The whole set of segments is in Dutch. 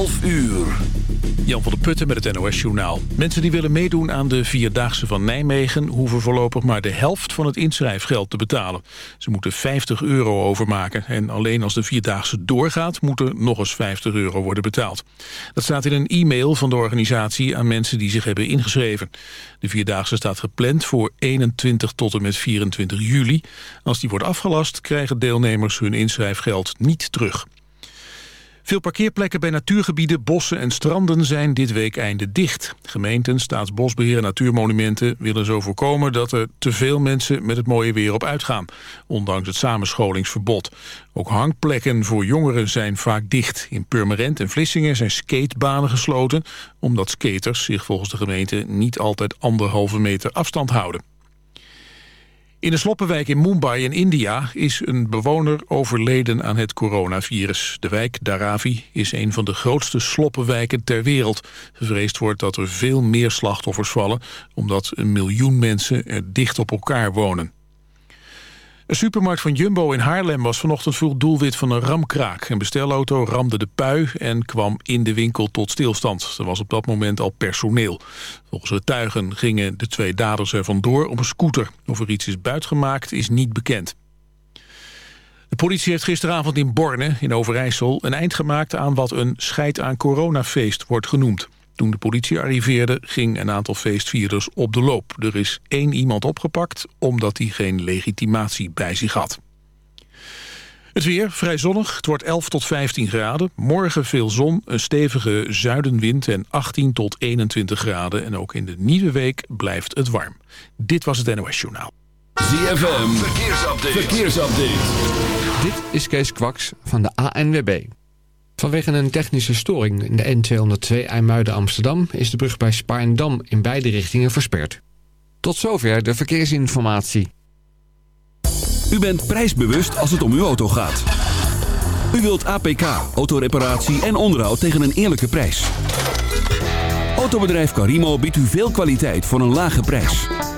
11 uur. Jan van der Putten met het NOS-journaal. Mensen die willen meedoen aan de Vierdaagse van Nijmegen... hoeven voorlopig maar de helft van het inschrijfgeld te betalen. Ze moeten 50 euro overmaken. En alleen als de Vierdaagse doorgaat... moet er nog eens 50 euro worden betaald. Dat staat in een e-mail van de organisatie... aan mensen die zich hebben ingeschreven. De Vierdaagse staat gepland voor 21 tot en met 24 juli. Als die wordt afgelast... krijgen deelnemers hun inschrijfgeld niet terug. Veel parkeerplekken bij natuurgebieden, bossen en stranden zijn dit week einde dicht. Gemeenten, staatsbosbeheer en natuurmonumenten willen zo voorkomen dat er te veel mensen met het mooie weer op uitgaan, ondanks het samenscholingsverbod. Ook hangplekken voor jongeren zijn vaak dicht. In Purmerend en Vlissingen zijn skatebanen gesloten, omdat skaters zich volgens de gemeente niet altijd anderhalve meter afstand houden. In de sloppenwijk in Mumbai in India is een bewoner overleden aan het coronavirus. De wijk Dharavi is een van de grootste sloppenwijken ter wereld. Gevreesd wordt dat er veel meer slachtoffers vallen... omdat een miljoen mensen er dicht op elkaar wonen. Een supermarkt van Jumbo in Haarlem was vanochtend vroeg doelwit van een ramkraak. Een bestelauto ramde de pui en kwam in de winkel tot stilstand. Er was op dat moment al personeel. Volgens getuigen gingen de twee daders er vandoor op een scooter. Of er iets is buitgemaakt is niet bekend. De politie heeft gisteravond in Borne in Overijssel een eind gemaakt aan wat een scheid aan coronafeest wordt genoemd. Toen de politie arriveerde ging een aantal feestvierders op de loop. Er is één iemand opgepakt omdat hij geen legitimatie bij zich had. Het weer, vrij zonnig. Het wordt 11 tot 15 graden. Morgen veel zon, een stevige zuidenwind en 18 tot 21 graden. En ook in de nieuwe week blijft het warm. Dit was het NOS Journaal. ZFM, verkeersupdate. verkeersupdate. Dit is Kees Kwaks van de ANWB. Vanwege een technische storing in de N202 IJmuiden-Amsterdam... is de brug bij Spaarndam in beide richtingen versperd. Tot zover de verkeersinformatie. U bent prijsbewust als het om uw auto gaat. U wilt APK, autoreparatie en onderhoud tegen een eerlijke prijs. Autobedrijf Carimo biedt u veel kwaliteit voor een lage prijs.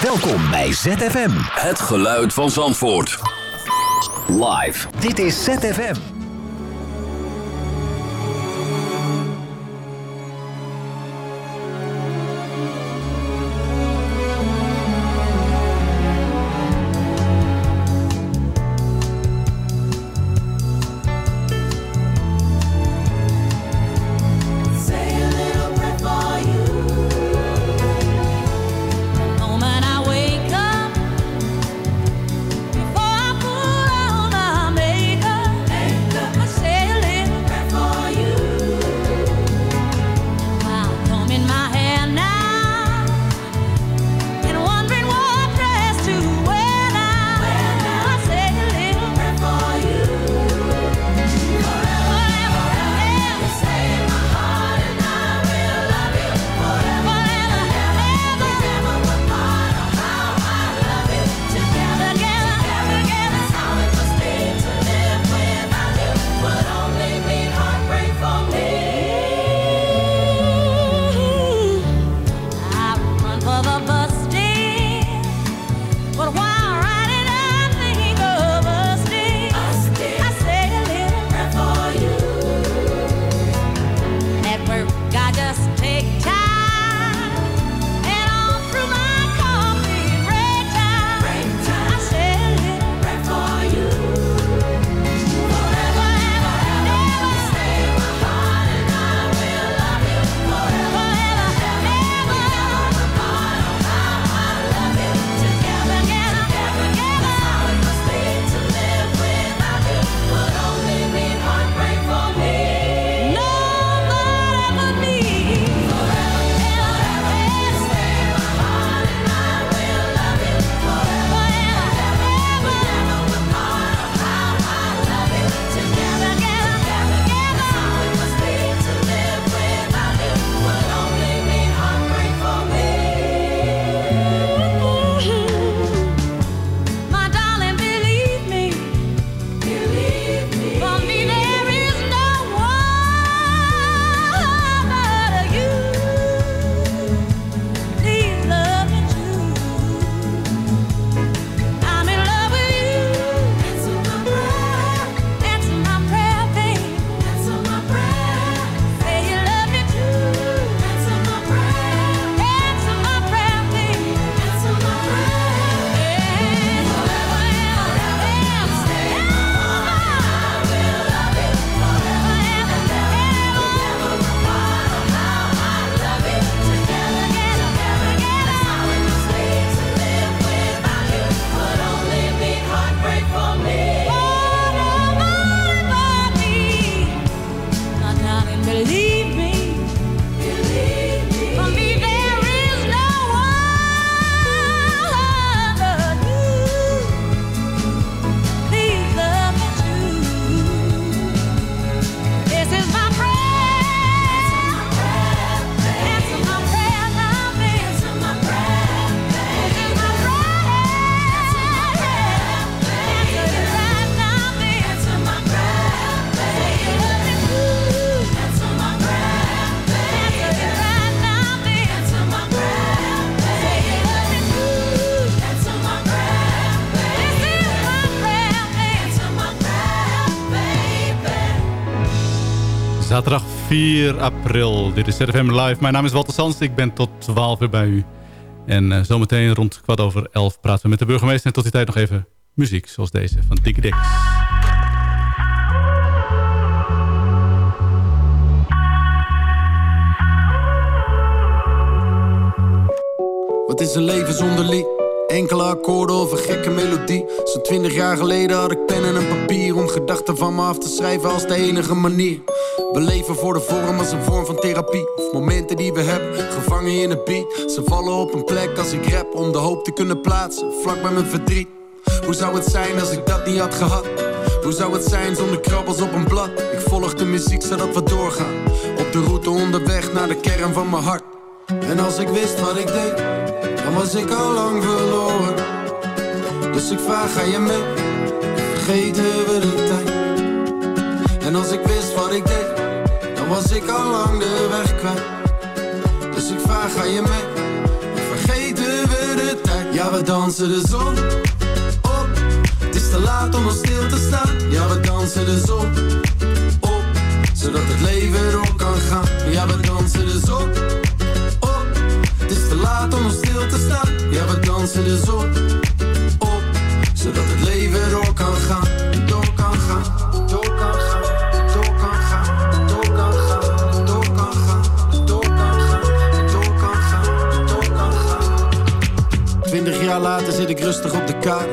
Welkom bij ZFM. Het geluid van Zandvoort. Live. Dit is ZFM. Zaterdag 4 april. Dit is ZFM Live. Mijn naam is Walter Sans. Ik ben tot 12 uur bij u. En uh, zometeen rond kwart over 11 praten we met de burgemeester. En tot die tijd nog even muziek zoals deze van Dikke Dix. Wat is een leven zonder lied? Enkele akkoorden of een gekke melodie. Zo'n twintig jaar geleden had ik pen en een papier om gedachten van me af te schrijven als de enige manier. We leven voor de vorm als een vorm van therapie. Of momenten die we hebben, gevangen in een beat. Ze vallen op een plek als ik rap om de hoop te kunnen plaatsen, vlak bij mijn verdriet. Hoe zou het zijn als ik dat niet had gehad? Hoe zou het zijn zonder krabbels op een blad? Ik volg de muziek zodat we doorgaan. Op de route onderweg naar de kern van mijn hart. En als ik wist wat ik deed, dan was ik al lang verloren. Dus ik vraag, ga je mee? Vergeten we de tijd? En als ik wist wat ik deed, dan was ik al lang de weg kwijt. Dus ik vraag, ga je mee? Vergeten we de tijd? Ja, we dansen de zon op. Het is te laat om nog stil te staan. Ja, we dansen de zon op. Zodat het leven door kan gaan. Ja, we dansen de zon te laat om stil te staan. Ja, we dansen dus de zon op Zodat het leven door kan gaan. Door kan gaan, door kan gaan Door kan gaan, door kan gaan Door kan gaan, door kan gaan Door kan gaan, door kan gaan. Twintig jaar later zit ik rustig op de kaart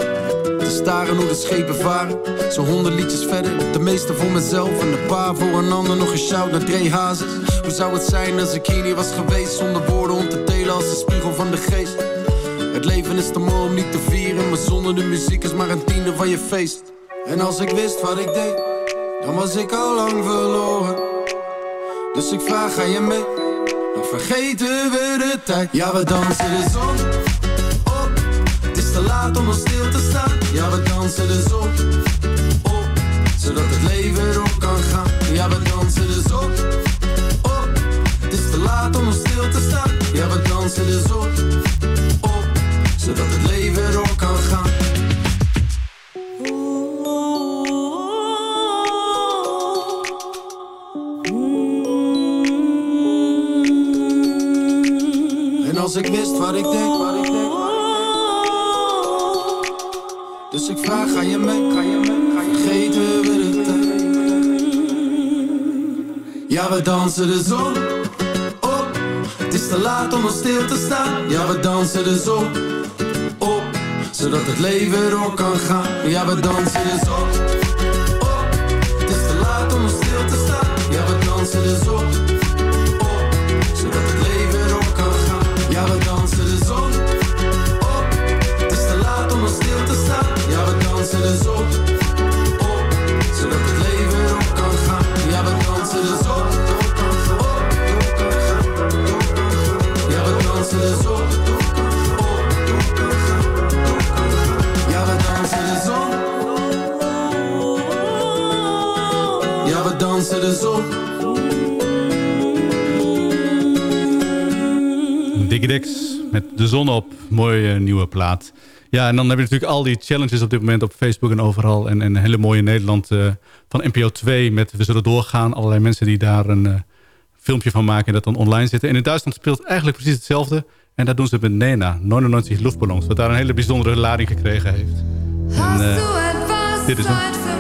Te staren hoe de schepen varen. Zo honderd liedjes verder, de meeste voor mezelf En een paar voor een ander, nog een shout naar Dre Hazes. Hoe zou het zijn als ik hier niet was geweest zonder woorden om te als de spiegel van de geest. Het leven is te mooi om niet te vieren. Maar zonder de muziek is maar een tiende van je feest. En als ik wist wat ik deed, dan was ik al lang verloren. Dus ik vraag, ga je mee? Dan vergeten we de tijd. Ja, we dansen de zon op. Het is te laat om nog stil te staan. Ja, we dansen de zon op. Zodat het leven door kan gaan. Ja, we dansen de zon laat om stil te staan. Ja, we dansen de zon op. Zodat het leven door kan gaan. En als ik wist wat ik deed, wat ik deed. Dus ik vraag, ga je mee, ga je mee, ga je vergeten we de tijd. Ja, we dansen zon op. Te laat om nog stil te staan. Ja, we dansen de zon op. Zodat het leven door kan gaan. Ja, we dansen zon op. Dix met de zon op. Mooie nieuwe plaat. Ja, en dan heb je natuurlijk al die challenges op dit moment op Facebook en overal. En, en een hele mooie Nederland eh, van NPO 2 met We Zullen Doorgaan. Allerlei mensen die daar een eh, filmpje van maken en dat dan online zitten. En in Duitsland speelt eigenlijk precies hetzelfde. En dat doen ze met Nena, 99 Luftballons. Wat daar een hele bijzondere lading gekregen heeft. En, eh, dit is hem.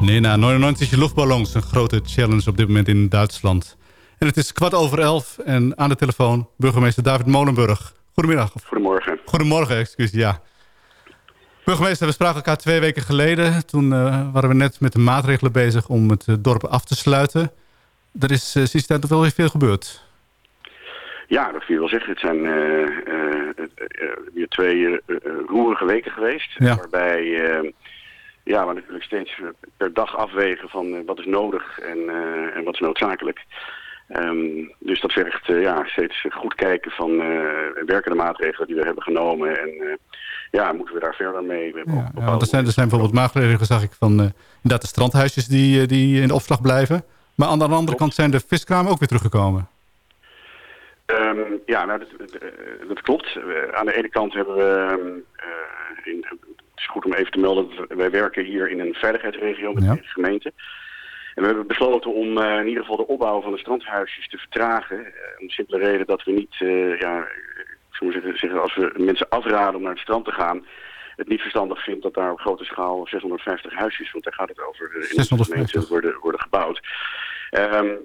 Nena, 99 luchtballons, een grote challenge op dit moment in Duitsland. En het is kwart over elf en aan de telefoon burgemeester David Molenburg. Goedemiddag. Goedemorgen. Goedemorgen, excuus, ja. Burgemeester, we spraken elkaar twee weken geleden. Toen eh, waren we net met de maatregelen bezig om het eh, dorp af te sluiten. Er is uh, sinds tijd nog wel weer veel gebeurd. Ja, dat kun je wel zeggen. Het zijn eh, eh, eh, weer twee roerige weken geweest. Ja. Waarbij ja, we natuurlijk steeds per dag afwegen van wat is nodig en, en wat is noodzakelijk. Ehm, dus dat vergt ja, steeds goed kijken van uh, werkende maatregelen die we hebben genomen. En uh, ja, moeten we daar verder mee? We ja, ja, want er, zijn, er zijn bijvoorbeeld maatregelen, zag ik, van inderdaad de strandhuisjes die, die in de opslag blijven. Maar aan de andere Klopt. kant zijn de viskramen ook weer teruggekomen. Um, ja, nou, dat, dat klopt. Aan de ene kant hebben we... Uh, in, het is goed om even te melden dat wij werken hier in een veiligheidsregio met ja. de gemeente. En we hebben besloten om uh, in ieder geval de opbouw van de strandhuisjes te vertragen. om de simpele reden dat we niet, ja, ik zou zeggen, zeggen, als we mensen afraden om naar het strand te gaan... het niet verstandig vindt dat daar op grote schaal 650 huisjes, want daar gaat het over, in de gemeente worden, worden gebouwd. Um,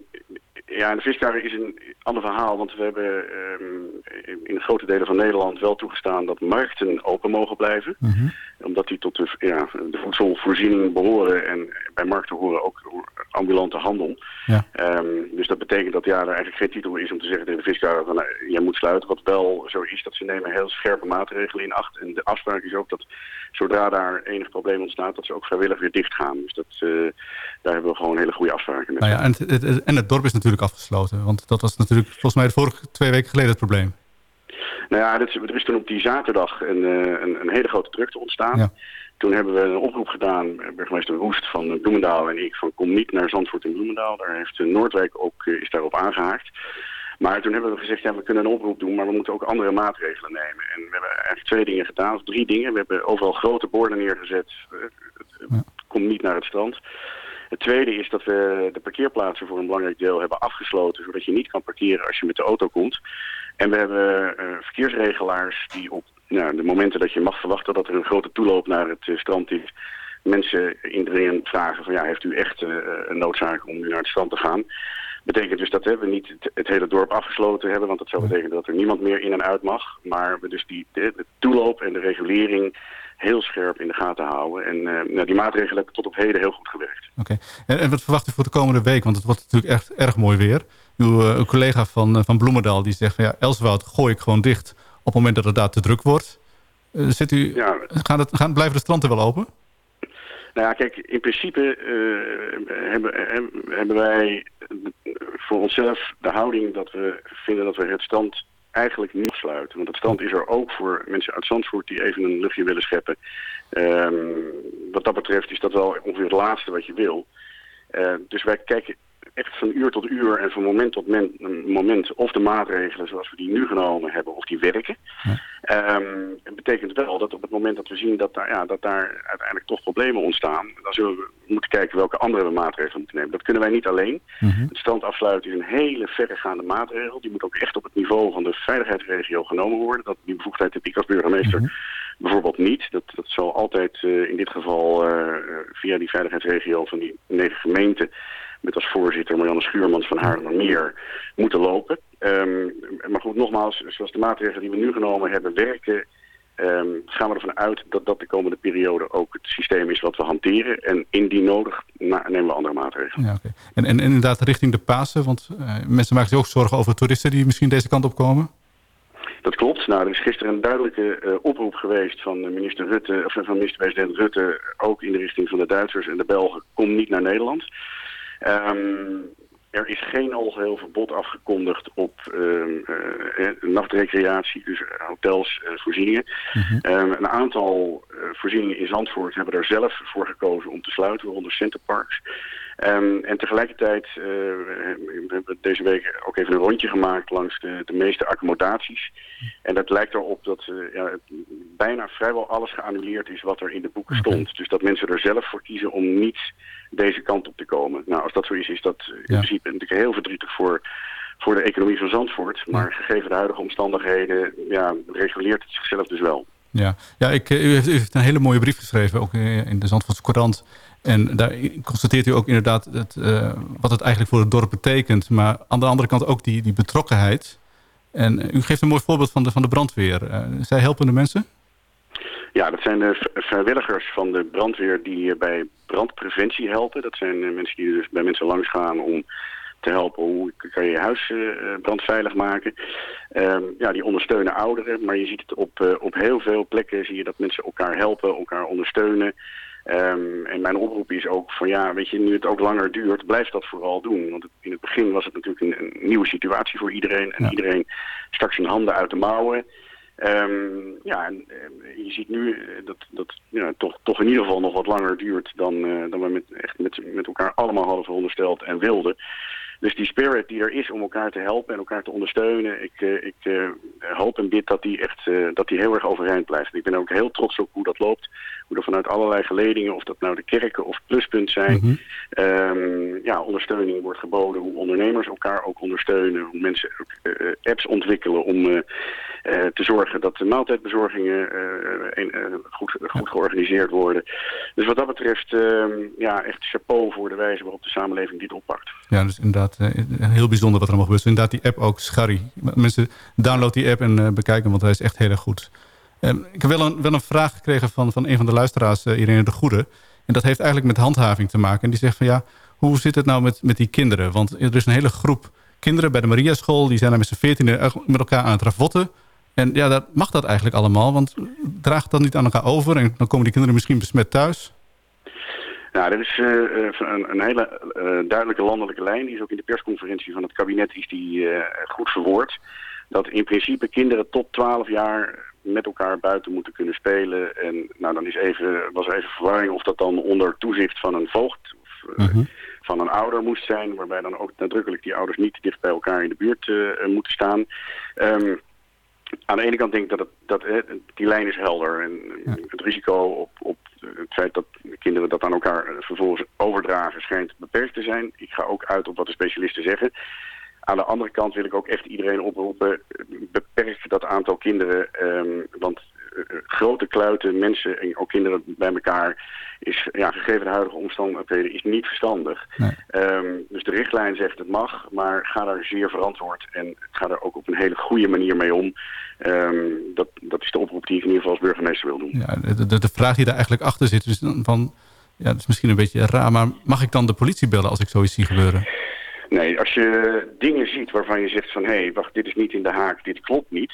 ja, en de viskar is een ander verhaal, want we hebben um, in grote delen van Nederland wel toegestaan dat markten open mogen blijven. Mm -hmm. Omdat die tot de, ja, de voedselvoorziening behoren en bij markten horen ook ambulante handel. Ja. Um, dus dat betekent dat ja, er eigenlijk geen titel is om te zeggen tegen de viskar van nou, jij moet sluiten. Wat wel zo is, dat ze nemen heel scherpe maatregelen in acht. En de afspraak is ook dat zodra daar enig probleem ontstaat, dat ze ook vrijwillig weer dicht gaan. Dus dat, uh, daar hebben we gewoon hele goede afspraken mee. Nou ja, en, het, en het dorp is natuurlijk afgesloten. Want dat was natuurlijk volgens mij de vorige twee weken geleden het probleem. Nou ja, dat, er is toen op die zaterdag een, een, een hele grote drukte ontstaan. Ja. Toen hebben we een oproep gedaan, burgemeester Roest van Bloemendaal en ik, van kom niet naar Zandvoort in Bloemendaal. Daar heeft Noordwijk ook, is daarop aangehaakt. Maar toen hebben we gezegd, ja, we kunnen een oproep doen, maar we moeten ook andere maatregelen nemen. En we hebben eigenlijk twee dingen gedaan, of drie dingen. We hebben overal grote borden neergezet, ja. kom niet naar het strand. Het tweede is dat we de parkeerplaatsen voor een belangrijk deel hebben afgesloten, zodat je niet kan parkeren als je met de auto komt. En we hebben uh, verkeersregelaars die op nou, de momenten dat je mag verwachten dat er een grote toeloop naar het uh, strand is, mensen indringend vragen van ja, heeft u echt uh, een noodzaak om nu naar het strand te gaan? Betekent dus dat hè, we niet het, het, hele dorp afgesloten hebben, want dat zou betekenen dat er niemand meer in en uit mag. Maar we dus die, de, de toeloop en de regulering heel scherp in de gaten houden. En uh, nou, die maatregelen hebben tot op heden heel goed gewerkt. Oké. Okay. En, en, wat verwacht u voor de komende week? Want het wordt natuurlijk echt erg mooi weer. Uw, uh, uw collega van, uh, van Bloemendaal die zegt van ja, Elswoud gooi ik gewoon dicht op het moment dat het daar te druk wordt. zit u, ja. gaan het, gaan, blijven de stranden wel open? Nou ja, kijk, in principe hebben, hebben wij voor onszelf de houding dat we vinden dat we het strand eigenlijk niet sluiten. Want het strand is er ook voor mensen uit Zandvoort die even een luchtje willen scheppen. Um, wat dat betreft is dat wel ongeveer het laatste wat je wil. Uh, dus wij kijken echt van uur tot uur en van moment tot moment of de maatregelen zoals we die nu genomen hebben, of die werken. Ja. Um, het betekent wel dat op het moment dat we zien dat daar, ja, dat daar uiteindelijk toch problemen ontstaan, dan zullen we moeten kijken welke andere maatregelen moeten nemen. Dat kunnen wij niet alleen. Mm -hmm. Het strand afsluiten is een hele verregaande maatregel. Die moet ook echt op het niveau van de veiligheidsregio genomen worden. Dat, die bevoegdheid heb ik als burgemeester mm -hmm. bijvoorbeeld niet. Dat, dat zal altijd uh, in dit geval uh, via die veiligheidsregio van die negen gemeenten met als voorzitter Marianne Schuurmans van Haarlemmermeer moeten lopen. Um, maar goed, nogmaals, zoals de maatregelen die we nu genomen hebben werken... Um, gaan we ervan uit dat dat de komende periode ook het systeem is wat we hanteren. En indien nodig nemen we andere maatregelen. Ja, okay. en, en, en, inderdaad richting de Pasen, want uh, mensen maken zich ook zorgen over toeristen die misschien deze kant op komen? Dat klopt. Nou, er is gisteren een duidelijke uh, oproep geweest van minister Rutte, of van minister-president Rutte, ook in de richting van de Duitsers en de Belgen, kom niet naar Nederland. Um, er is geen algeheel verbod afgekondigd op um, uh, nachtrecreatie, dus hotels, uh, voorzieningen. -hmm. um, een aantal voorzieningen in Zandvoort hebben er zelf voor gekozen om te sluiten, waaronder Centerparks. Ehm, en tegelijkertijd uh, we hebben deze week ook even een rondje gemaakt langs de, de meeste accommodaties. En dat lijkt erop dat uh, ja, bijna vrijwel alles geannuleerd is wat er in de boeken stond. Dus dat mensen er zelf voor kiezen om niet deze kant op te komen. Nou, als dat zo is, is dat in ja. principe natuurlijk heel verdrietig voor, voor de economie van Zandvoort. Maar gegeven de huidige omstandigheden, ja, reguleert het zichzelf dus wel. Ja, ja ik, u, heeft, heeft een hele mooie brief geschreven, ook in de Zandvoortse Courant. En daar constateert u ook inderdaad uh, wat het eigenlijk voor het dorp betekent. Maar aan de andere kant ook die, die betrokkenheid. En u geeft een mooi voorbeeld van de, van de brandweer. Zij helpen de mensen? Ja, dat zijn de vrijwilligers van de brandweer die bij brandpreventie helpen. Dat zijn mensen die dus bij mensen langs gaan om te helpen hoe kan je je huis uh, brandveilig maken. Um, ja, die ondersteunen ouderen, maar je ziet het op, uh, op heel veel plekken zie je dat mensen elkaar helpen, elkaar ondersteunen. Um, en mijn oproep is ook van ja, weet je, nu het ook langer duurt, blijf dat vooral doen. Want in het begin was het natuurlijk een, een nieuwe situatie voor iedereen. En ja. iedereen stak zijn handen uit de mouwen. Um, ja, en je ziet nu dat dat ja, toch, toch in ieder geval nog wat langer duurt dan, uh, dan we met, echt met, met elkaar allemaal hadden verondersteld en wilden. Dus die spirit die er is om elkaar te helpen en elkaar te ondersteunen, ik, uh, ik uh, hoop en bid dat die echt uh, dat die heel erg overeind blijft. Ik ben ook heel trots op hoe dat loopt. Hoe er vanuit allerlei geledingen, of dat nou de kerken of pluspunt zijn, mm -hmm. um, ja, ondersteuning wordt geboden. Hoe ondernemers elkaar ook ondersteunen. Hoe mensen ook, apps ontwikkelen om te zorgen dat de maaltijdbezorgingen een, goed, goed georganiseerd worden. Dus wat dat betreft, ja, echt chapeau voor de wijze waarop de samenleving dit oppakt. Ja, dus inderdaad heel bijzonder wat er allemaal gebeurt. Inderdaad, die app ook, Scharry. Mensen download die app en uh, bekijken, want hij is echt heel erg goed. Um, ik heb wel een, wel een vraag gekregen van, van een van de luisteraars, uh, Irene de Goede. En dat heeft eigenlijk met handhaving te maken. En die zegt van ja, hoe zit het nou met, met die kinderen? Want er is een hele groep kinderen bij de Maria School... die zijn daar met z'n veertien met elkaar aan het ravotten. En ja, dat mag dat eigenlijk allemaal, want draagt dat niet aan elkaar over... en dan komen die kinderen misschien besmet thuis... Nou, er is uh, een, een, hele uh, duidelijke landelijke lijn. Die is ook in de persconferentie van het kabinet is die, goed verwoord. Dat in principe kinderen tot 12 jaar met elkaar buiten moeten kunnen spelen. En nou, dan is even, was er even verwarring of dat dan onder toezicht van een voogd of uh -huh. van een ouder moest zijn. Waarbij dan ook nadrukkelijk die ouders niet dicht bij elkaar in de buurt moeten staan. Um, aan de ene kant denk ik dat, het, dat eh, die lijn is helder. En het risico op, op het feit dat kinderen dat aan elkaar vervolgens overdragen schijnt beperkt te zijn. Ik ga ook uit op wat de specialisten zeggen. Aan de andere kant wil ik ook echt iedereen oproepen, beperk dat aantal kinderen. Um, want uh, grote kluiten, mensen en ook kinderen bij elkaar is, ja, gegeven de huidige omstandigheden, is niet verstandig. Nee. Um, dus de richtlijn zegt het mag, maar ga daar zeer verantwoord en ga daar ook op een hele goede manier mee om. Um, dat, dat is de oproep die ik in ieder geval als burgemeester wil doen. Ja, de, de, vraag die daar eigenlijk achter zit, is van, ja, dat is misschien een beetje raar, maar mag ik dan de politie bellen als ik zoiets zie gebeuren? Nee, als je dingen ziet waarvan je zegt van... hé, hey, wacht, dit is niet in de haak, dit klopt niet...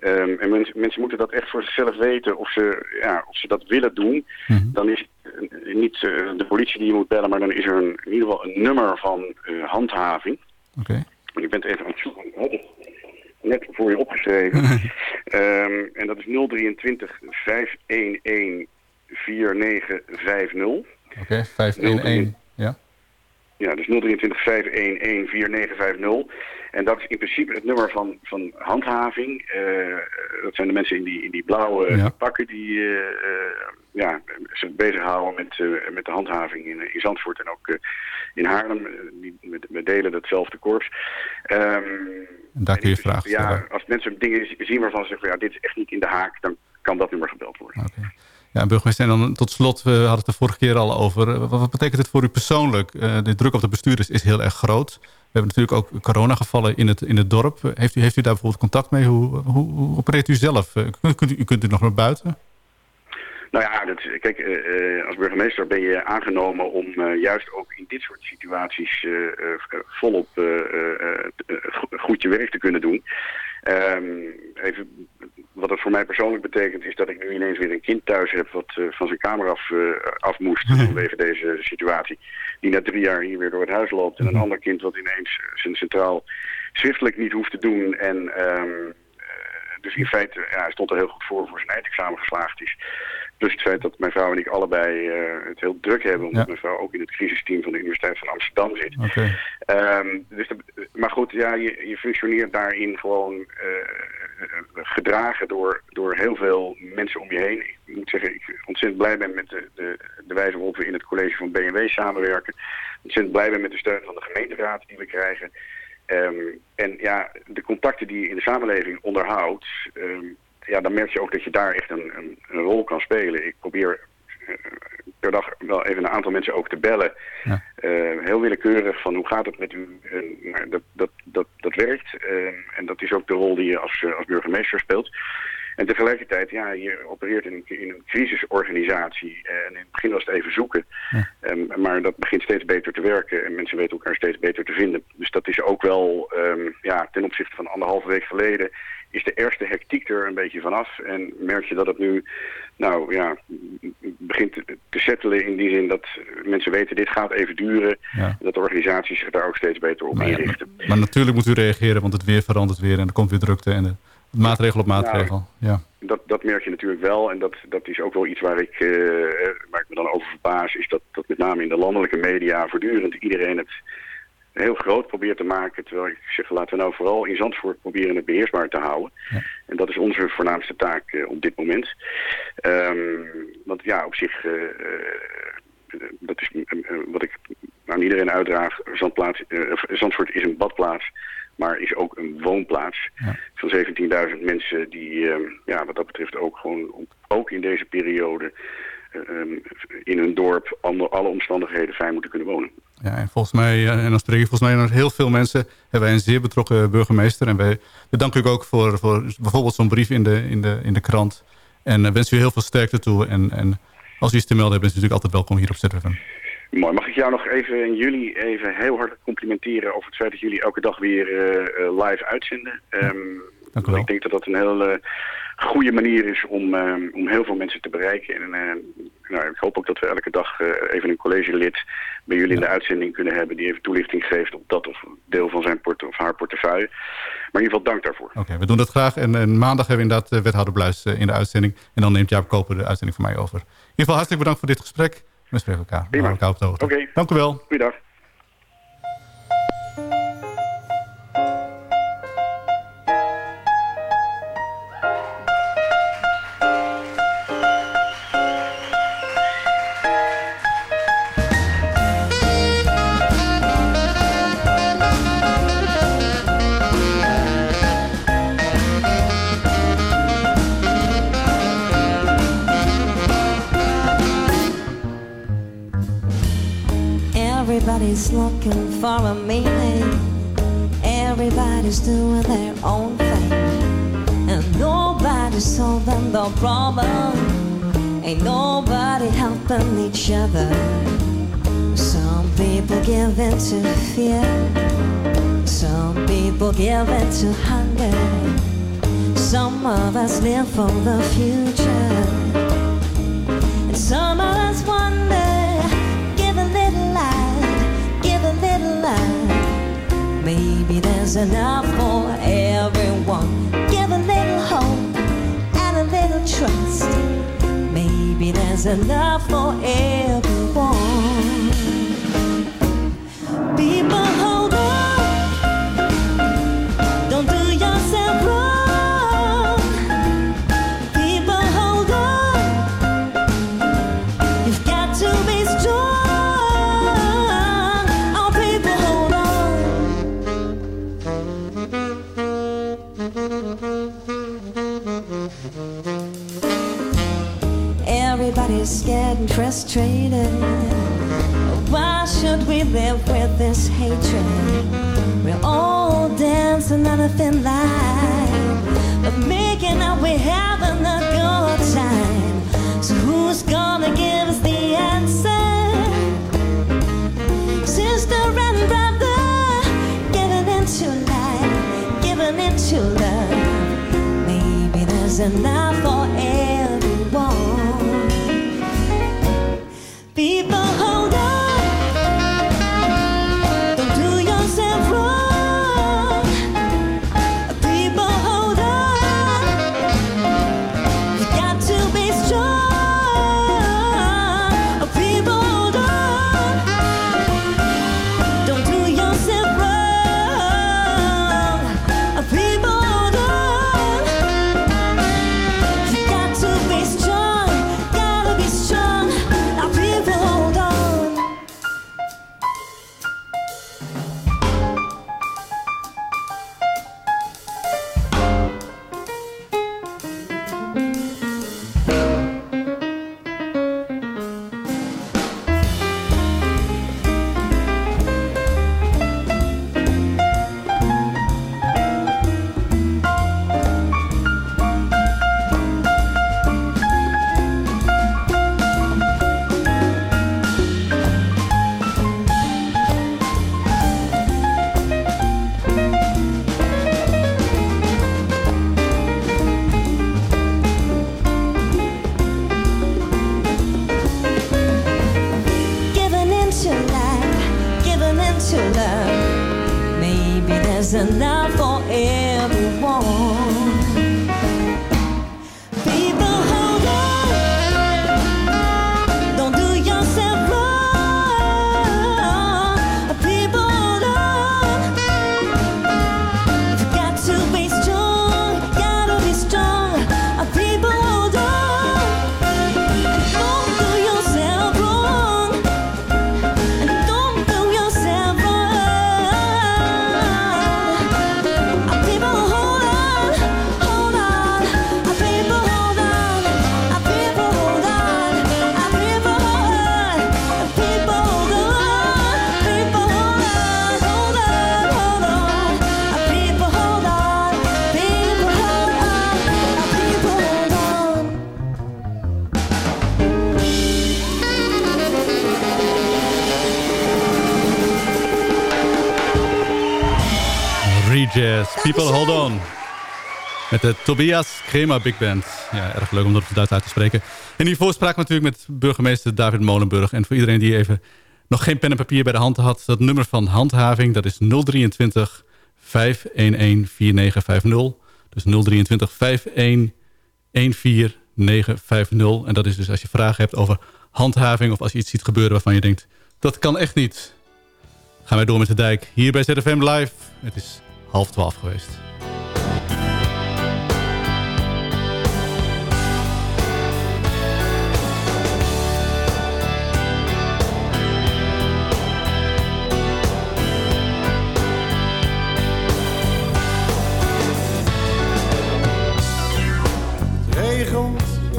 Um, en mens, mensen moeten dat echt voor zichzelf weten of ze, ja, of ze dat willen doen. Mm -hmm. Dan is het niet uh, de politie die je moet bellen, maar dan is er een, in ieder geval een nummer van uh, handhaving. Oké. Okay. Ik ben het even aan het zoeken. Ik had het net voor je opgeschreven. um, en dat is 023 511 4950. Oké, okay, 511, ja. Ja, dus 023 511 4950. En dat is in principe het nummer van, van handhaving. Uh, dat zijn de mensen in die, in die blauwe ja. pakken die uh, uh, ja, zich bezighouden met, met de handhaving in, in Zandvoort en ook in Haarlem. die, we, delen datzelfde korps. Um, daar kun je vragen stellen. Ja, als mensen dingen zien waarvan ze zeggen, ja, dit is echt niet in de haak, dan kan dat nummer gebeld worden. Okay. Ja, burgemeester, en dan tot slot, we hadden het de vorige keer al over. Wat betekent het voor u persoonlijk? De druk op de bestuurders is heel erg groot. We hebben natuurlijk ook coronagevallen in het, in het dorp. Heeft u, heeft u daar bijvoorbeeld contact mee? Hoe, hoe, hoe opereert u zelf? Kunt, kunt, u, kunt u nog naar buiten? Nou ja, dat, kijk, uh, als burgemeester ben je aangenomen om juist ook in dit soort situaties volop goed je werk te kunnen doen. Um, even, wat het voor mij persoonlijk betekent is dat ik nu ineens weer een kind thuis heb wat uh, van zijn kamer af, uh, af moest vanwege deze situatie. Die na drie jaar hier weer door het huis loopt. En een ander kind wat ineens zijn centraal schriftelijk niet hoeft te doen. En um, uh, dus in feite ja, hij stond er heel goed voor voor zijn eindexamen geslaagd is. Plus het feit dat mijn vrouw en ik allebei eh, het heel druk hebben. Omdat Ja. mijn vrouw ook in het crisisteam van de Universiteit van Amsterdam zit. Oké. Ehm, dus de- maar goed, ja, je, je functioneert daarin gewoon eh, gedragen door, door heel veel mensen om je heen. Ik moet zeggen, ik ontzettend blij ben met de, de, de wijze waarop we in het college van BMW samenwerken. Ontzettend blij ben met de steun van de gemeenteraad die we krijgen. Ehm, en ja, de contacten die je in de samenleving onderhoudt, ehm, ja, dan merk je ook dat je daar echt een, een, een rol kan spelen. Ik probeer eh, per dag wel even een aantal mensen ook te bellen. Eh, heel willekeurig van hoe gaat het met u. Maar dat, dat, dat, dat werkt. Eh, en dat is ook de rol die je als, eh, als burgemeester speelt. En tegelijkertijd, ja, je opereert in een, in een crisisorganisatie. En in het begin was het even zoeken. Ehm, maar dat begint steeds beter te werken. En mensen weten elkaar steeds beter te vinden. Dus dat is ook wel, ehm, ja, ten opzichte van anderhalve week geleden... is de eerste hectiek er een beetje vanaf. En merk je dat het nu, nou ja, begint te- te settelen in die zin dat mensen weten... dit gaat even duren. Ja. Dat de organisaties zich daar ook steeds beter op Maar, ja, inrichten. maar, maar natuurlijk moet u reageren, want het weer verandert weer en er komt weer drukte en de, maatregel op maatregel. Ja. Dat, dat merk je natuurlijk wel. En dat, dat is ook wel iets waar ik, eh, waar ik me dan over verbaas. Is dat, dat met name in de landelijke media voortdurend iedereen het heel groot probeert te maken. Terwijl ik zeg, laten we nou vooral in Zandvoort proberen het beheersbaar te houden. En dat is onze voornaamste taak eh, op dit moment. Ehm, want ja, op zich, eh, eh, dat is wat ik aan iedereen uitdraag. Zandplaats, Zandvoort is een badplaats, maar is ook een woonplaats. Van 17.000 mensen die ehm, ja, wat dat betreft ook gewoon, ook in deze periode... eh, ehm, in hun dorp onder alle omstandigheden fijn moeten kunnen wonen. Ja, en volgens mij, eh, en dan spreek ik volgens mij naar heel veel mensen, hebben wij een zeer betrokken burgemeester. En wij bedanken u ook voor, voor bijvoorbeeld zo'n brief in de, in, de, in de krant. En eh, wensen u heel veel sterkte toe. En, en als u iets te melden hebt, bent u natuurlijk altijd welkom hier op ZFM. Mooi. Mag ik jou nog even en jullie even heel hartelijk complimenteren over het feit dat jullie elke dag weer eh, live uitzenden. Ehm, Dank u wel. Ik denk dat dat een hele goede manier is om, ehm, om heel veel mensen te bereiken. En eh, nou, ik hoop ook dat we elke dag eh, even een collegelid bij jullie in de uitzending kunnen hebben die even toelichting geeft op dat of deel van zijn port of haar portefeuille. Maar in ieder geval dank daarvoor. Oké, we doen dat graag. En, en maandag hebben we inderdaad eh, wethouder Bluis eh, in de uitzending. En dan neemt Jaap Koper de uitzending van mij over. In ieder geval hartelijk bedankt voor dit gesprek. We spreken elkaar. We elkaar op de hoogte. Oké. Dank u wel. Goeiedag. Everybody's looking for a meaning. Everybody's doing their own thing. And nobody's solving the problem. Ain't nobody helping each other. Some people give in to fear. Some people give in to hunger. Some of us live for the future. And some of us wonder, enough for everyone. Give a little hope and a little trust. Maybe there's enough for everyone. People live with this hatred? We're all dancing on a thin line, but making up we're having a good time. So who's gonna give us the answer? Sister and brother, giving into life, giving into love. Maybe there's enough Met de Tobias Krema Big Band. Ja, erg leuk om dat op het Duits uit te spreken. En hiervoor we natuurlijk met burgemeester David Molenburg. En voor iedereen die even nog geen pen en papier bij de hand had... dat nummer van handhaving, dat is 023 511 4950. Dus 023 511 14950. En dat is dus als je vragen hebt over handhaving... of als je iets ziet gebeuren waarvan je denkt... dat kan echt niet. Gaan wij door met de dijk. Hier bij ZFM Live. Het is half twaalf geweest.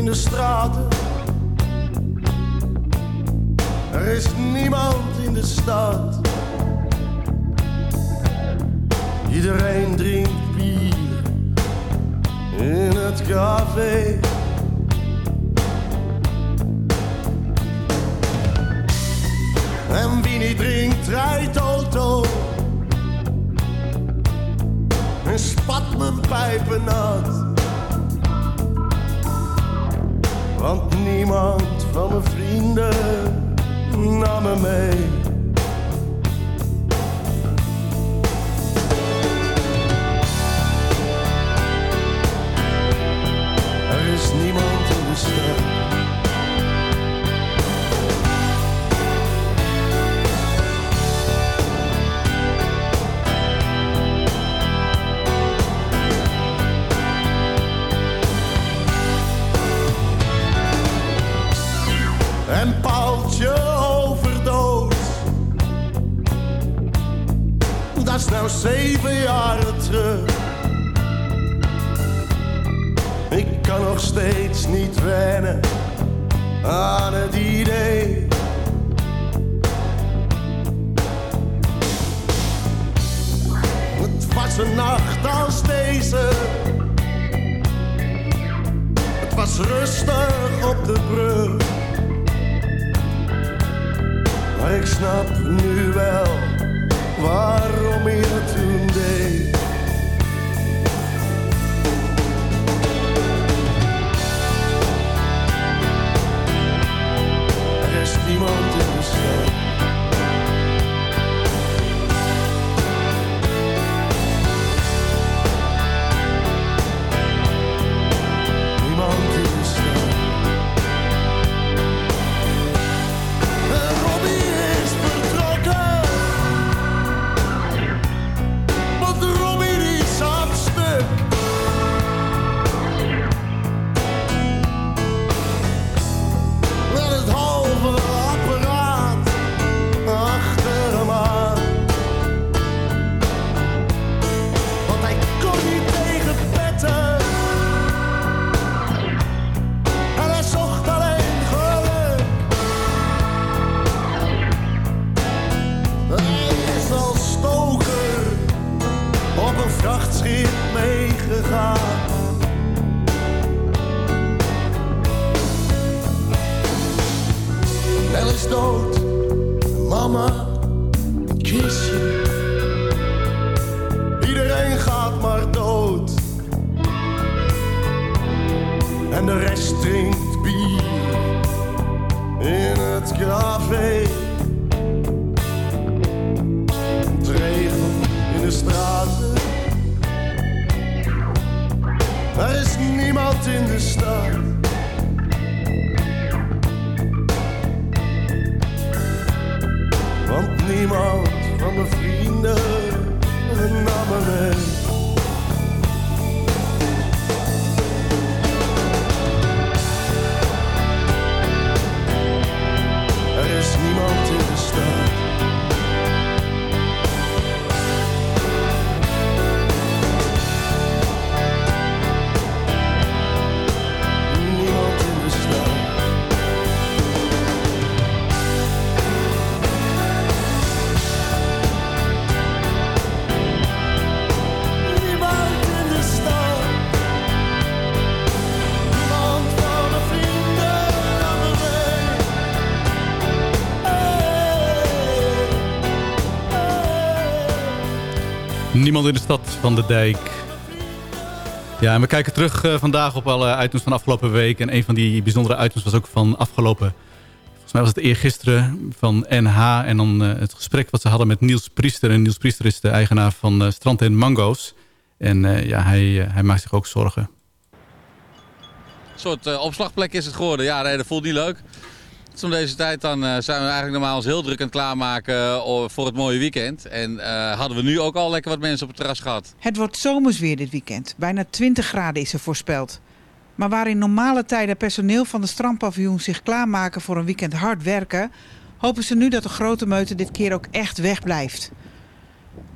De straten. Er is niemand in de stad. Iedereen drinkt bier in het café. En wie niet drinkt, rijdt auto. En spat mijn pijpen nat. Want niemand van mijn vrienden nam me mee. Er is niemand in de stad. Paaltje overdood. Dat is nou zeven jaren terug. Ik kan nog steeds niet wennen aan het idee. Het was een nacht als deze. Het was rustig op de brug. Maar ik snap nu wel waarom je het toen deed. Er is niemand mama, een kistje. Iedereen gaat maar dood. En de rest drinkt bier in het café. Niemand in de stad van de dijk. Ja, en we kijken terug eh, vandaag op alle items van afgelopen week. En een van die bijzondere items was ook van afgelopen... Volgens mij was het eergisteren van NH. En dan eh, het gesprek wat ze hadden met Niels Priester. En Niels Priester is de eigenaar van eh, Strand en Mango's. En ja, hij, hij maakt zich ook zorgen. Een soort opslagplek is het geworden. Ja, dat voelt niet leuk. Zo'n deze tijd dan eh, zijn we eigenlijk normaal ons heel druk aan het klaarmaken eh, voor het mooie weekend. En eh, hadden we nu ook al lekker wat mensen op het terras gehad. Het wordt zomers weer dit weekend. Bijna 20 graden is er voorspeld. Maar waar in normale tijden personeel van de strandpaviljoen zich klaarmaken voor een weekend hard werken, hopen ze nu dat de grote meute dit keer ook echt wegblijft.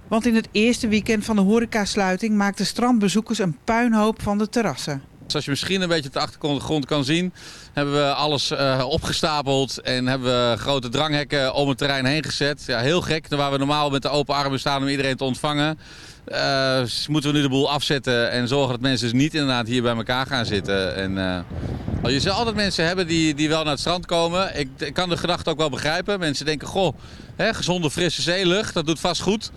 Want in het eerste weekend van de horecasluiting maakten strandbezoekers een puinhoop van de terrassen. Zoals je misschien een beetje op de achtergrond kan zien, hebben we alles eh, opgestapeld en hebben we grote dranghekken om het terrein heen gezet. Ja, heel gek, waar we normaal met de open armen staan om iedereen te ontvangen. eh, moeten we nu de boel afzetten en zorgen dat mensen dus niet inderdaad hier bij elkaar gaan zitten. En, eh, je zal altijd mensen hebben die, die wel naar het strand komen. Ik, ik kan de gedachte ook wel begrijpen. Mensen denken, goh, hè, gezonde frisse zeelucht, dat doet vast goed.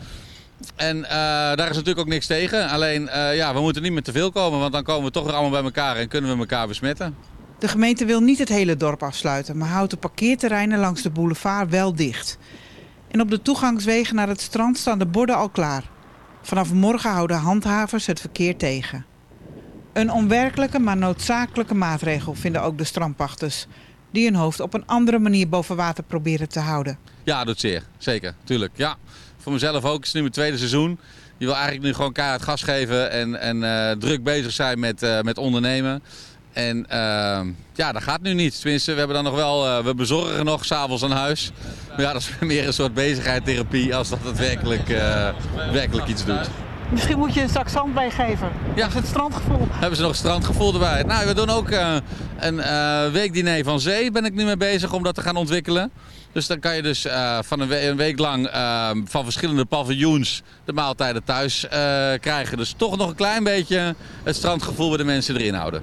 En eh, daar is natuurlijk ook niks tegen. Alleen, eh, ja, we moeten niet met te veel komen, want dan komen we toch weer allemaal bij elkaar en kunnen we elkaar besmetten. De gemeente wil niet het hele dorp afsluiten, maar houdt de parkeerterreinen langs de boulevard wel dicht. En op de toegangswegen naar het strand staan de borden al klaar. Vanaf morgen houden handhavers het verkeer tegen. Een onwerkelijke, maar noodzakelijke maatregel vinden ook de strandpachters. Die hun hoofd op een andere manier boven water proberen te houden. Ja, doet zeer. Zeker, tuurlijk. Ja, voor mezelf ook. Het is nu mijn tweede seizoen. Je wil eigenlijk nu gewoon keihard gas geven en, en eh, druk bezig zijn met, eh, met ondernemen. En eh, ja, dat gaat nu niet. Tenminste, we hebben dan nog wel, we bezorgen nog s'avonds aan huis. Maar ja, dat is meer een soort bezigheidstherapie als dat het werkelijk, werkelijk iets doet. Misschien moet je een zak zand bijgeven. Ja. het strandgevoel. Hebben ze nog strandgevoel erbij? Nou, we doen ook een weekdiner van zee. Ben ik nu mee bezig om dat te gaan ontwikkelen. Dus dan kan je dus eh, van een, we- een week lang eh, van verschillende paviljoens de maaltijden thuis eh, krijgen. Dus toch nog een klein beetje het strandgevoel bij de mensen erin houden.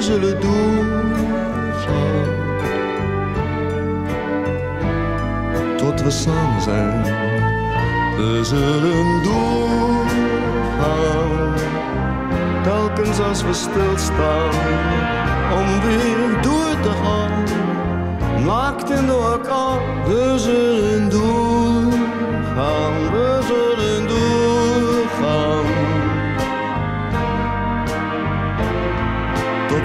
we zullen doorgaan. Tot we samen zijn, we zullen doorgaan. Telkens als we stilstaan, om weer door te gaan. Naakt in de orkaan, we zullen doorgaan,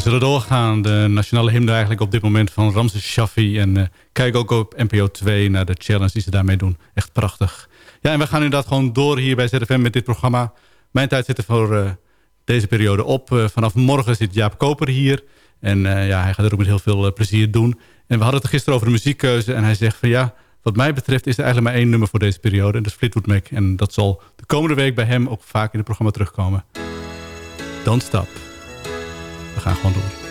Zullen doorgaan. De nationale hymne eigenlijk op dit moment van Ramses Shaffi. En eh, kijk ook op NPO 2 naar de challenge die ze daarmee doen. Echt prachtig. Ja, en we gaan inderdaad gewoon door hier bij ZFM met dit programma. Mijn tijd zit er voor eh, deze periode op. Eh, vanaf morgen zit Jaap Koper hier. En ja, hij gaat er ook met heel veel plezier doen. En we hadden het er gisteren over de muziekkeuze. En hij zegt van ja, wat mij betreft is er eigenlijk maar één nummer voor deze periode. En dat is Fleetwood Mac. En dat zal de komende week bij hem ook vaak in het programma terugkomen. Don't stop. We gaan gewoon door.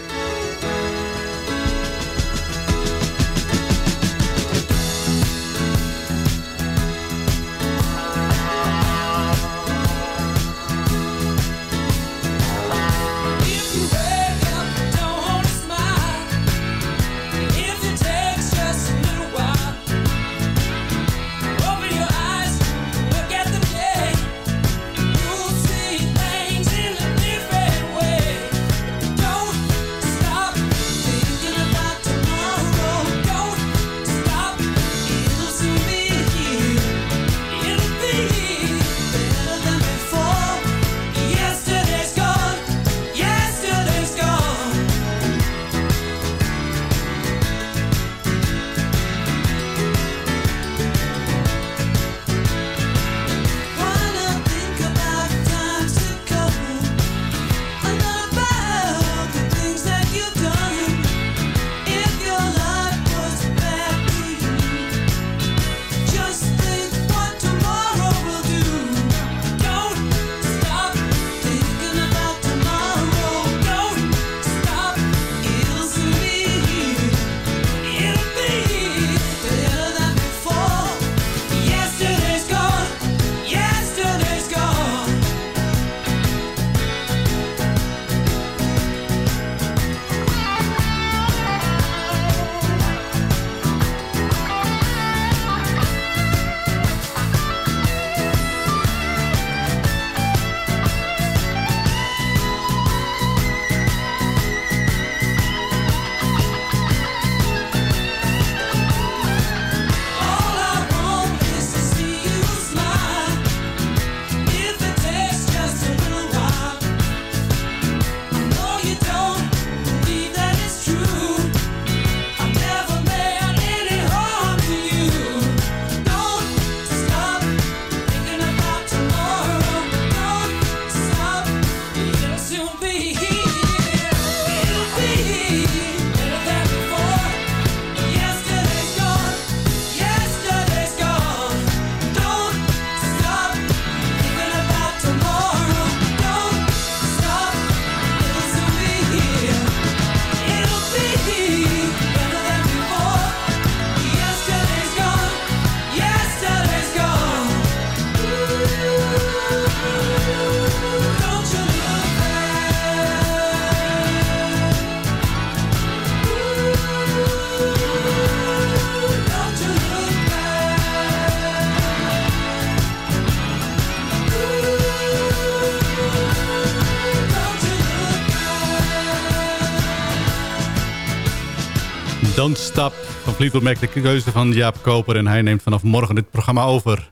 Don't Stop van Fleetwood Mac, de keuze van Jaap Koper. En hij neemt vanaf morgen dit programma over.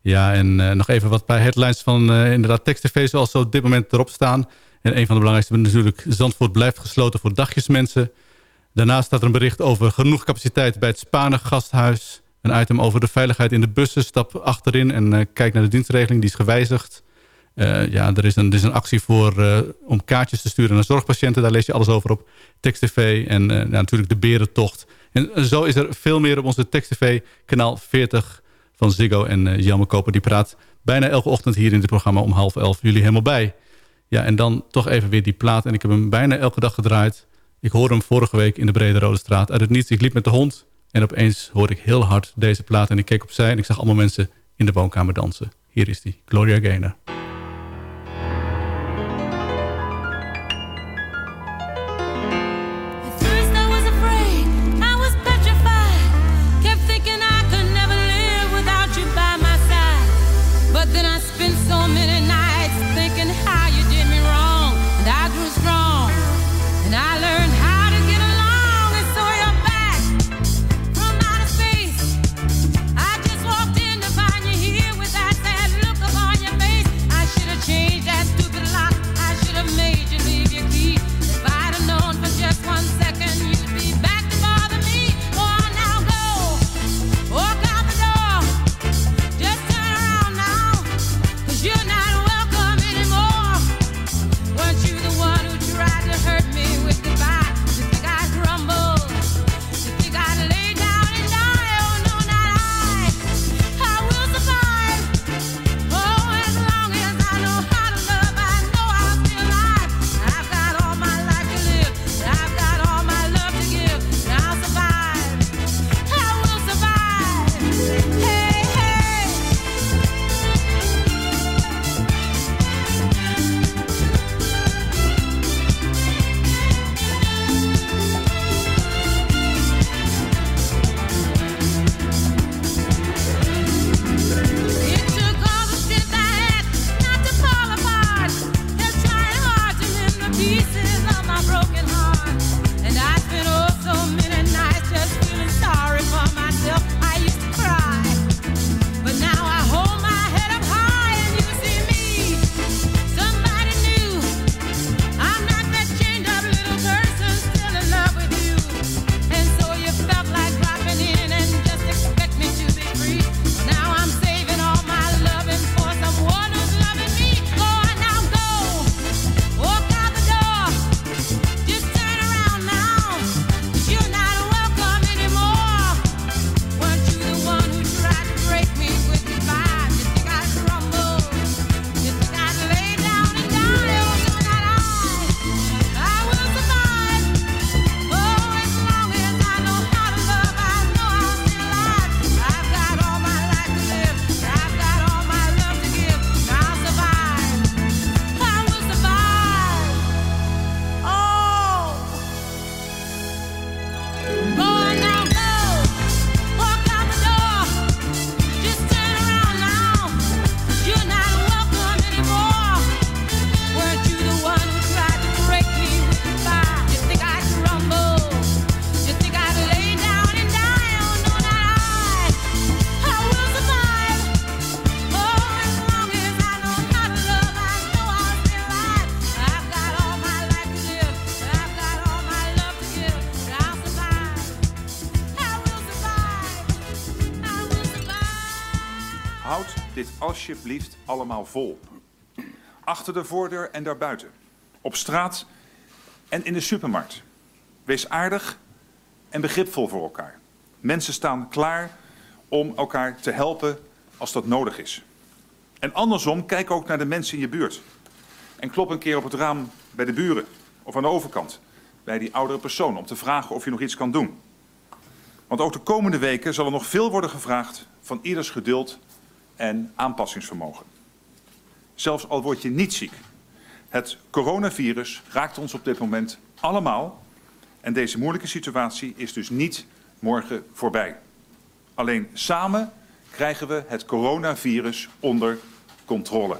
Ja, en eh, nog even wat bij headlines van eh, inderdaad tekst-tv zoals ze op dit moment erop staan. En een van de belangrijkste natuurlijk... Zandvoort blijft gesloten voor dagjesmensen. Daarnaast staat er een bericht over genoeg capaciteit bij het Spanen gasthuis. Een item over de veiligheid in de bussen. Stap achterin en eh, kijk naar de dienstregeling, die is gewijzigd. Eh, ja, er is, een, er is een actie voor, eh, om kaartjes te sturen naar zorgpatiënten. Daar lees je alles over op TekstTV. En eh, ja, natuurlijk de berentocht. En zo is er veel meer op onze TekstTV kanaal 40 van Ziggo. En Jelme Koper die praat bijna elke ochtend hier in dit programma om half elf jullie helemaal bij. Ja, en dan toch even weer die plaat. En ik heb hem bijna elke dag gedraaid. Ik hoorde hem vorige week in de Brede Rode Straat. Uit het niets, ik liep met de hond. En opeens hoorde ik heel hard deze plaat. En ik keek opzij en ik zag allemaal mensen in de woonkamer dansen. Hier is die, Gloria Gaynor. Alsjeblieft allemaal vol. Achter de voordeur en daarbuiten. Op straat en in de supermarkt. Wees aardig en begripvol voor elkaar. Mensen staan klaar om elkaar te helpen als dat nodig is. En andersom, kijk ook naar de mensen in je buurt. En klop een keer op het raam bij de buren of aan de overkant bij die oudere persoon om te vragen of je nog iets kan doen. Want ook de komende weken zal er nog veel worden gevraagd van ieders geduld en aanpassingsvermogen. Zelfs al word je niet ziek. Het coronavirus raakt ons op dit moment allemaal. En deze moeilijke situatie is dus niet morgen voorbij. Alleen samen krijgen we het coronavirus onder controle.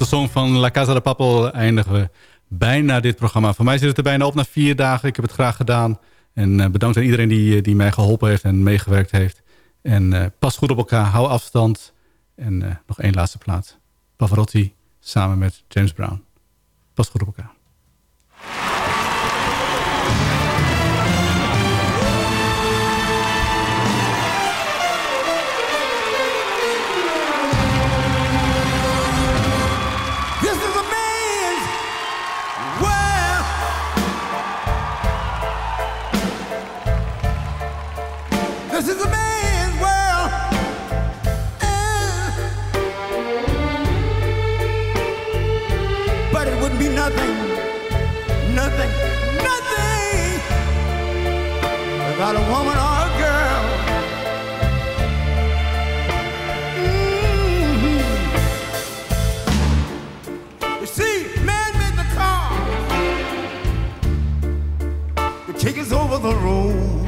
Titelsong van La Casa de Papel eindigen we bijna dit programma. Voor mij zit het er bijna op na vier dagen. Ik heb het graag gedaan. En eh, bedankt aan iedereen die, eh, die mij geholpen heeft en meegewerkt heeft. En eh, pas goed op elkaar, hou afstand. En nog één laatste plaat. Pavarotti samen met James Brown. Pas goed op elkaar. about a woman or a girl. Mm -hmm. You see, man made the car The take is over the road.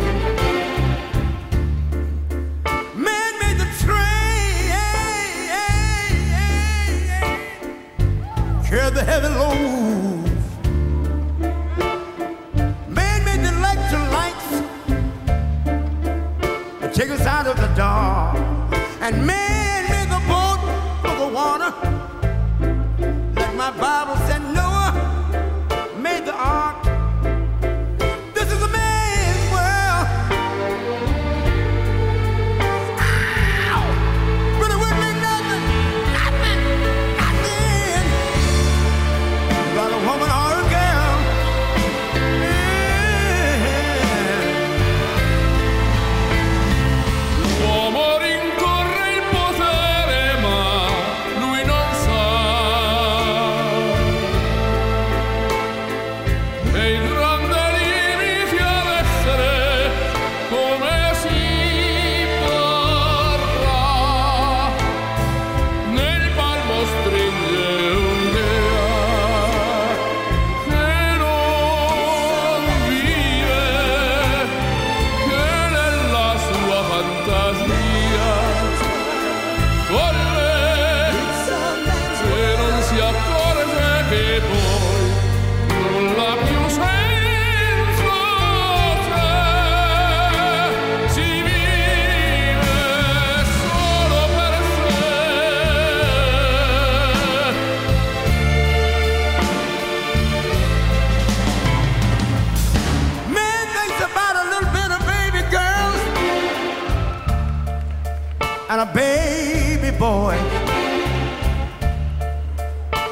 and a baby boy.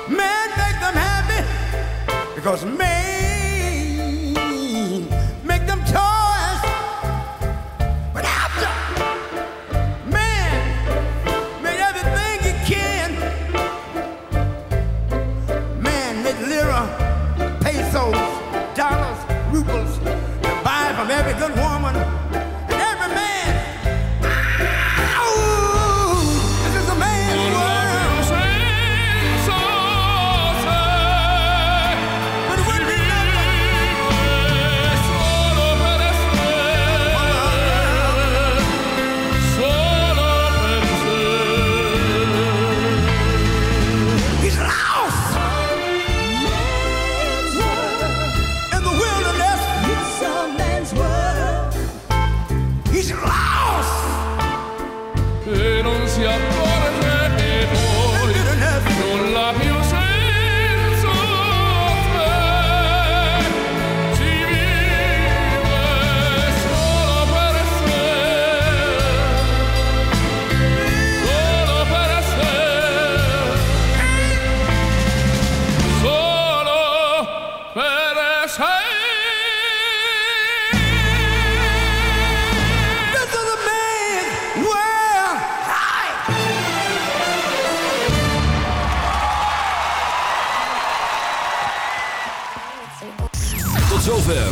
Men make them happy because men.